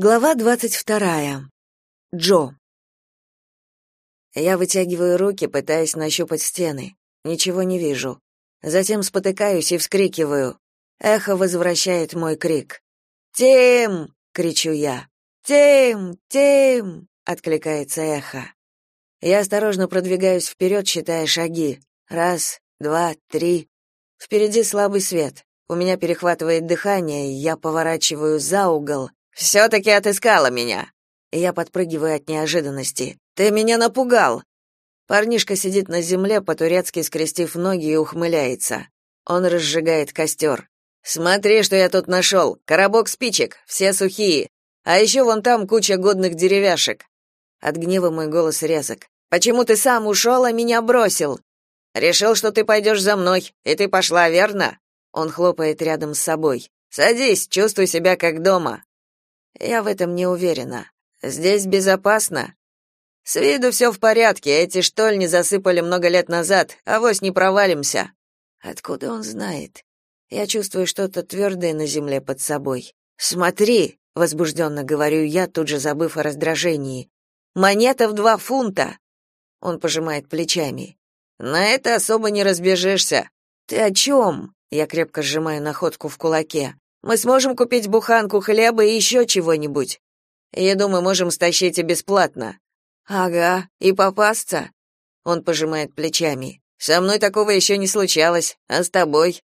Глава двадцать вторая. Джо. Я вытягиваю руки, пытаясь нащупать стены. Ничего не вижу. Затем спотыкаюсь и вскрикиваю. Эхо возвращает мой крик. «Тим!» — кричу я. «Тим! Тим!» — откликается эхо. Я осторожно продвигаюсь вперед, считая шаги. Раз, два, три. Впереди слабый свет. У меня перехватывает дыхание, я поворачиваю за угол, «Все-таки отыскала меня!» Я подпрыгиваю от неожиданности. «Ты меня напугал!» Парнишка сидит на земле, по-турецки скрестив ноги и ухмыляется. Он разжигает костер. «Смотри, что я тут нашел! Коробок спичек, все сухие. А еще вон там куча годных деревяшек». От гнева мой голос резок. «Почему ты сам ушел, а меня бросил?» «Решил, что ты пойдешь за мной, и ты пошла, верно?» Он хлопает рядом с собой. «Садись, чувствуй себя как дома. Я в этом не уверена. Здесь безопасно. С виду все в порядке, эти штольни засыпали много лет назад, а вось не провалимся. Откуда он знает? Я чувствую что-то твердое на земле под собой. Смотри, возбужденно говорю я, тут же забыв о раздражении. Монета в два фунта. Он пожимает плечами. На это особо не разбежишься. Ты о чем?» Я крепко сжимаю находку в кулаке. Мы сможем купить буханку хлеба и еще чего-нибудь. Еду мы можем стащить и бесплатно. Ага, и попасться. Он пожимает плечами. Со мной такого еще не случалось, а с тобой?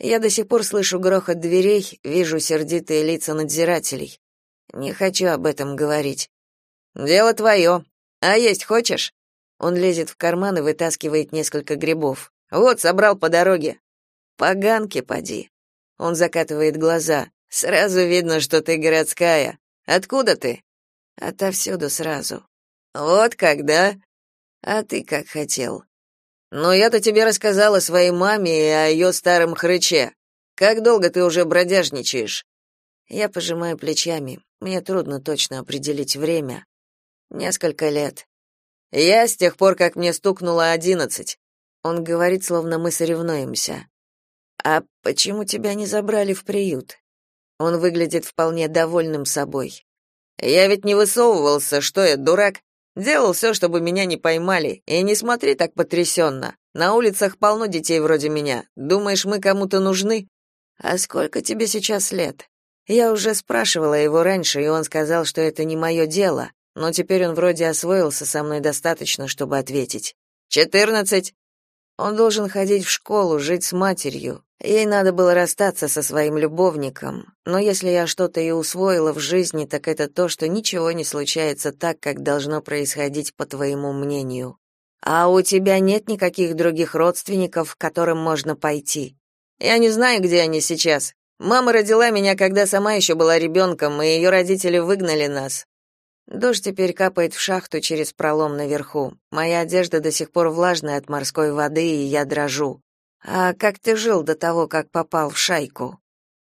Я до сих пор слышу грохот дверей, вижу сердитые лица надзирателей. Не хочу об этом говорить. Дело твое. А есть хочешь? Он лезет в карман и вытаскивает несколько грибов. Вот, собрал по дороге. Поганки поди. Он закатывает глаза. Сразу видно, что ты городская. Откуда ты? Отовсюду сразу. Вот когда? А ты как хотел. Но я-то тебе рассказала своей маме и о ее старом хрыче. Как долго ты уже бродяжничаешь? Я пожимаю плечами. Мне трудно точно определить время. Несколько лет. Я с тех пор, как мне стукнуло одиннадцать. Он говорит, словно мы соревнуемся. А почему тебя не забрали в приют? Он выглядит вполне довольным собой. Я ведь не высовывался, что я дурак. Делал все, чтобы меня не поймали. И не смотри так потрясенно. На улицах полно детей вроде меня. Думаешь, мы кому-то нужны? А сколько тебе сейчас лет? Я уже спрашивала его раньше, и он сказал, что это не мое дело, но теперь он вроде освоился со мной достаточно, чтобы ответить. «Четырнадцать». Он должен ходить в школу, жить с матерью. Ей надо было расстаться со своим любовником, но если я что-то и усвоила в жизни, так это то, что ничего не случается так, как должно происходить по твоему мнению. А у тебя нет никаких других родственников, к которым можно пойти? Я не знаю, где они сейчас. Мама родила меня, когда сама еще была ребенком, и ее родители выгнали нас. Дождь теперь капает в шахту через пролом наверху. Моя одежда до сих пор влажная от морской воды, и я дрожу. А как ты жил до того, как попал в шайку?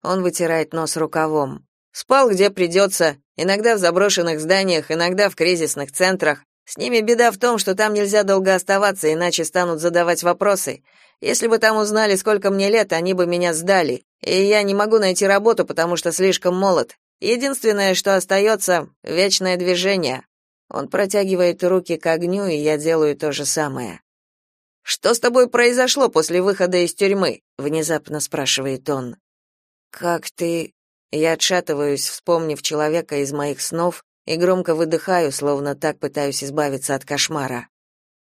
Он вытирает нос рукавом. Спал где придется, иногда в заброшенных зданиях, иногда в кризисных центрах. С ними беда в том, что там нельзя долго оставаться, иначе станут задавать вопросы. Если бы там узнали, сколько мне лет, они бы меня сдали. И я не могу найти работу, потому что слишком молод. Единственное, что остается — вечное движение. Он протягивает руки к огню, и я делаю то же самое. Что с тобой произошло после выхода из тюрьмы? внезапно спрашивает он. Как ты? Я отшатываюсь, вспомнив человека из моих снов, и громко выдыхаю, словно так пытаюсь избавиться от кошмара.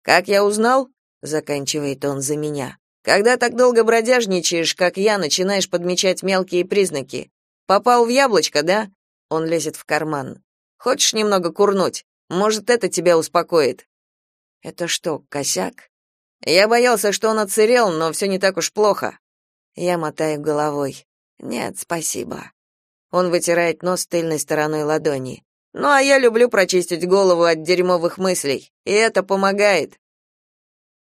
Как я узнал? заканчивает он за меня. Когда так долго бродяжничаешь, как я, начинаешь подмечать мелкие признаки. Попал в яблочко, да? Он лезет в карман. Хочешь немного курнуть? Может, это тебя успокоит. Это что, косяк? Я боялся, что он отсырел, но все не так уж плохо. Я мотаю головой. Нет, спасибо. Он вытирает нос тыльной стороной ладони. Ну а я люблю прочистить голову от дерьмовых мыслей, и это помогает.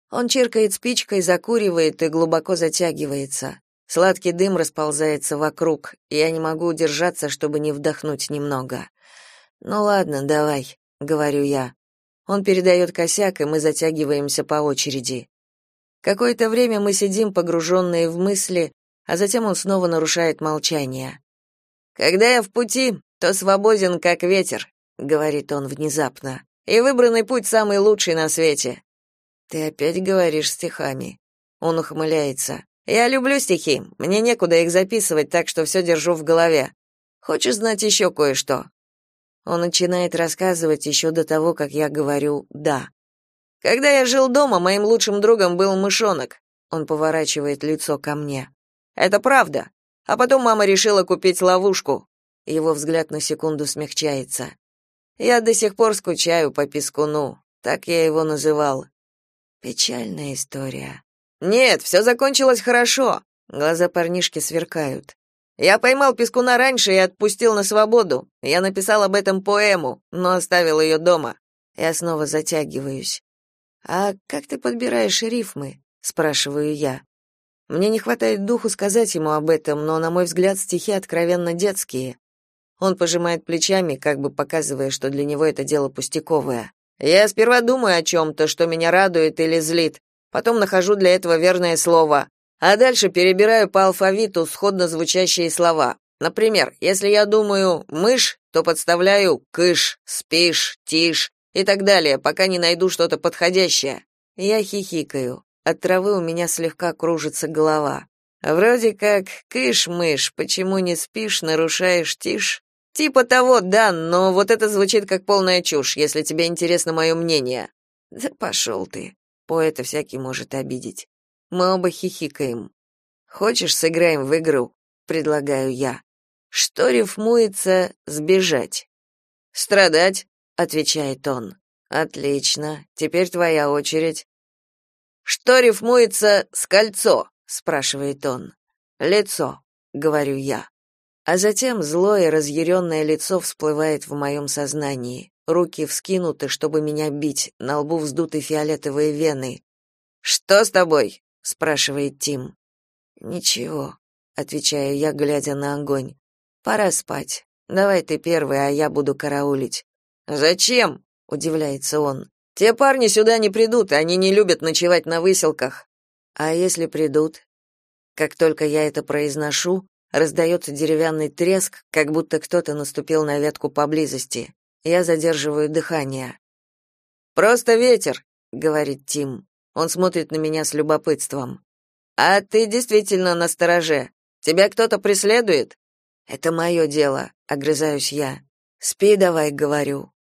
Он чиркает спичкой, закуривает и глубоко затягивается. Сладкий дым расползается вокруг, и я не могу удержаться, чтобы не вдохнуть немного. Ну ладно, давай, говорю я. Он передает косяк, и мы затягиваемся по очереди. Какое-то время мы сидим погруженные в мысли, а затем он снова нарушает молчание. Когда я в пути, то свободен, как ветер, говорит он внезапно. И выбранный путь самый лучший на свете. Ты опять говоришь стихами. Он ухмыляется. Я люблю стихи. Мне некуда их записывать, так что все держу в голове. Хочешь знать еще кое-что? Он начинает рассказывать еще до того, как я говорю «да». Когда я жил дома, моим лучшим другом был мышонок. Он поворачивает лицо ко мне. Это правда. А потом мама решила купить ловушку. Его взгляд на секунду смягчается. Я до сих пор скучаю по пескуну. Так я его называл. Печальная история. Нет, все закончилось хорошо. Глаза парнишки сверкают. Я поймал пескуна раньше и отпустил на свободу. Я написал об этом поэму, но оставил ее дома. Я снова затягиваюсь. А как ты подбираешь рифмы? спрашиваю я. Мне не хватает духу сказать ему об этом, но на мой взгляд стихи откровенно детские. Он пожимает плечами, как бы показывая, что для него это дело пустяковое. Я сперва думаю о чем то что меня радует или злит, потом нахожу для этого верное слово, а дальше перебираю по алфавиту сходно звучащие слова. Например, если я думаю «мышь», то подставляю «кыш», «спишь», «тишь» и так далее, пока не найду что-то подходящее. Я хихикаю. От травы у меня слегка кружится голова. Вроде как «кыш-мышь, почему не спишь, нарушаешь тишь?» Типа того, да, но вот это звучит как полная чушь, если тебе интересно мое мнение. Да пошел ты. Поэта всякий может обидеть. Мы оба хихикаем. Хочешь, сыграем в игру? предлагаю я. Что рифмуется сбежать? Страдать, отвечает он. Отлично. Теперь твоя очередь. Что рифмуется с кольцо? спрашивает он. Лицо, говорю я. А затем злое, разъяренное лицо всплывает в моем сознании. Руки вскинуты, чтобы меня бить, на лбу вздуты фиолетовые вены. «Что с тобой?» — спрашивает Тим. «Ничего», — отвечаю я, глядя на огонь. «Пора спать. Давай ты первый, а я буду караулить». «Зачем?» — удивляется он. «Те парни сюда не придут, они не любят ночевать на выселках». «А если придут?» Как только я это произношу, Раздается деревянный треск, как будто кто-то наступил на ветку поблизости. Я задерживаю дыхание. «Просто ветер», — говорит Тим. Он смотрит на меня с любопытством. «А ты действительно на стороже. Тебя кто-то преследует?» «Это мое дело», — огрызаюсь я. «Спи давай», — говорю.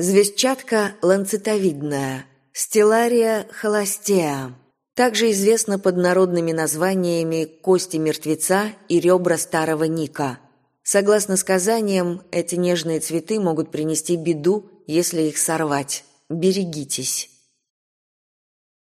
Звездчатка ланцетовидная, стеллария холостеа также известна под народными названиями кости мертвеца и ребра старого Ника. Согласно сказаниям, эти нежные цветы могут принести беду, если их сорвать. Берегитесь.